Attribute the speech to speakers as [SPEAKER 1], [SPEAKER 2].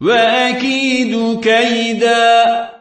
[SPEAKER 1] وأكيد كيدا.